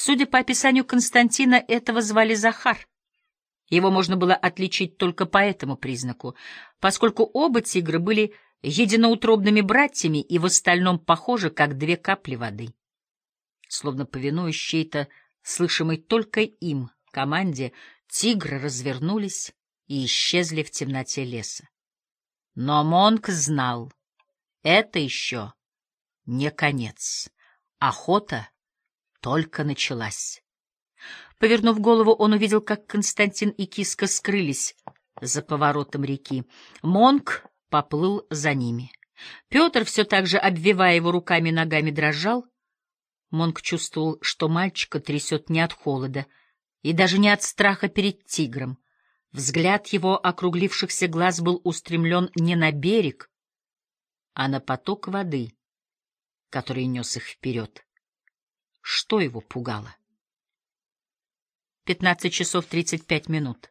Судя по описанию Константина, этого звали Захар. Его можно было отличить только по этому признаку, поскольку оба тигра были единоутробными братьями и в остальном похожи, как две капли воды. Словно повинуясь чьей-то, слышимой только им, команде, тигры развернулись и исчезли в темноте леса. Но Монк знал, это еще не конец. Охота только началась. Повернув голову, он увидел, как Константин и киска скрылись за поворотом реки. Монк поплыл за ними. Петр, все так же обвивая его руками и ногами, дрожал. Монк чувствовал, что мальчика трясет не от холода и даже не от страха перед тигром. Взгляд его округлившихся глаз был устремлен не на берег, а на поток воды, который нес их вперед. Что его пугало? Пятнадцать часов тридцать пять минут.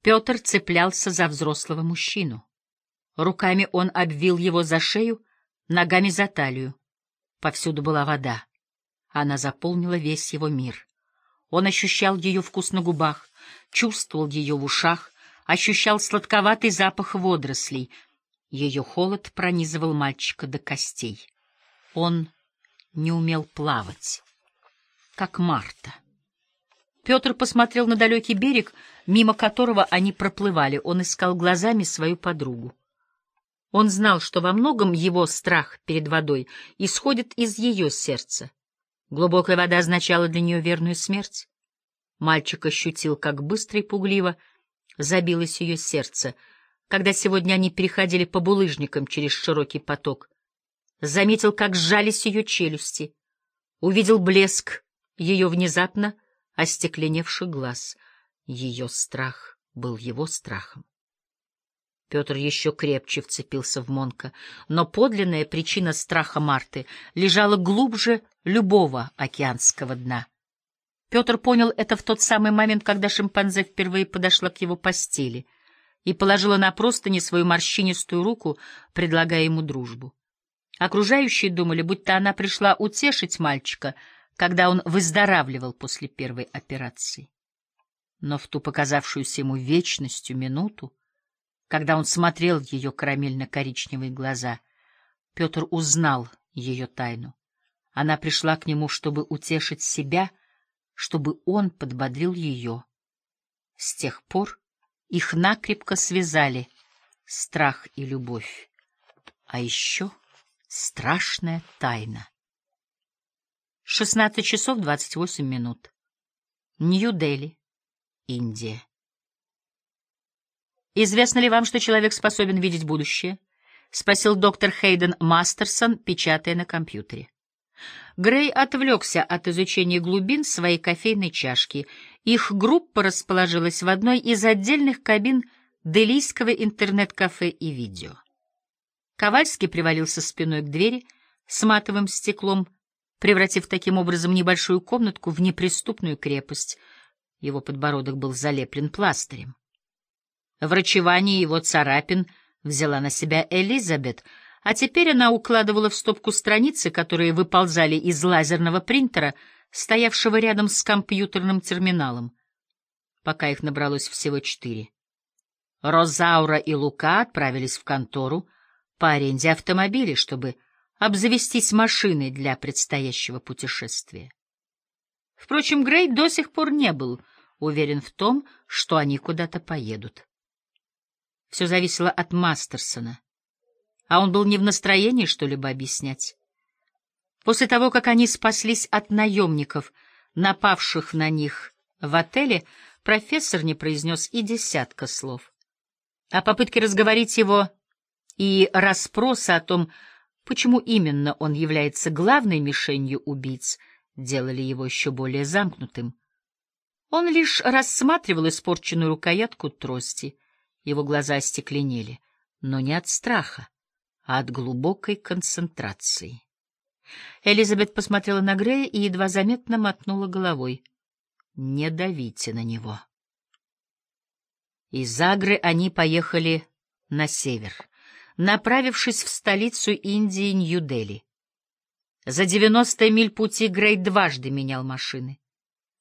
Петр цеплялся за взрослого мужчину. Руками он обвил его за шею, ногами за талию. Повсюду была вода. Она заполнила весь его мир. Он ощущал ее вкус на губах, чувствовал ее в ушах, ощущал сладковатый запах водорослей. Ее холод пронизывал мальчика до костей. Он не умел плавать, как Марта. Петр посмотрел на далекий берег, мимо которого они проплывали. Он искал глазами свою подругу. Он знал, что во многом его страх перед водой исходит из ее сердца. Глубокая вода означала для нее верную смерть. Мальчик ощутил, как быстро и пугливо забилось ее сердце, когда сегодня они переходили по булыжникам через широкий поток. Заметил, как сжались ее челюсти, увидел блеск ее внезапно остекленевший глаз. Ее страх был его страхом. Петр еще крепче вцепился в Монка, но подлинная причина страха Марты лежала глубже любого океанского дна. Петр понял это в тот самый момент, когда шимпанзе впервые подошла к его постели и положила на простыни свою морщинистую руку, предлагая ему дружбу. Окружающие думали, будто она пришла утешить мальчика, когда он выздоравливал после первой операции. Но в ту показавшуюся ему вечностью минуту когда он смотрел в ее карамельно-коричневые глаза, Петр узнал ее тайну. Она пришла к нему, чтобы утешить себя, чтобы он подбодрил ее. С тех пор их накрепко связали страх и любовь, а еще страшная тайна. 16 часов 28 минут. Нью-Дели, Индия. «Известно ли вам, что человек способен видеть будущее?» — спросил доктор Хейден Мастерсон, печатая на компьютере. Грей отвлекся от изучения глубин своей кофейной чашки. Их группа расположилась в одной из отдельных кабин делийского интернет-кафе и видео. Ковальский привалился спиной к двери с матовым стеклом, превратив таким образом небольшую комнатку в неприступную крепость. Его подбородок был залеплен пластырем. Врачевание его царапин взяла на себя Элизабет, а теперь она укладывала в стопку страницы, которые выползали из лазерного принтера, стоявшего рядом с компьютерным терминалом, пока их набралось всего четыре. Розаура и Лука отправились в контору по аренде автомобилей, чтобы обзавестись машиной для предстоящего путешествия. Впрочем, Грей до сих пор не был уверен в том, что они куда-то поедут. Все зависело от Мастерсона. А он был не в настроении что-либо объяснять. После того, как они спаслись от наемников, напавших на них в отеле, профессор не произнес и десятка слов. А попытки разговорить его и расспросы о том, почему именно он является главной мишенью убийц, делали его еще более замкнутым. Он лишь рассматривал испорченную рукоятку трости — его глаза остекленели, но не от страха, а от глубокой концентрации. Элизабет посмотрела на Грея и едва заметно мотнула головой. «Не давите на него». Из Агры они поехали на север, направившись в столицу Индии Нью-Дели. За девяносто миль пути Грей дважды менял машины.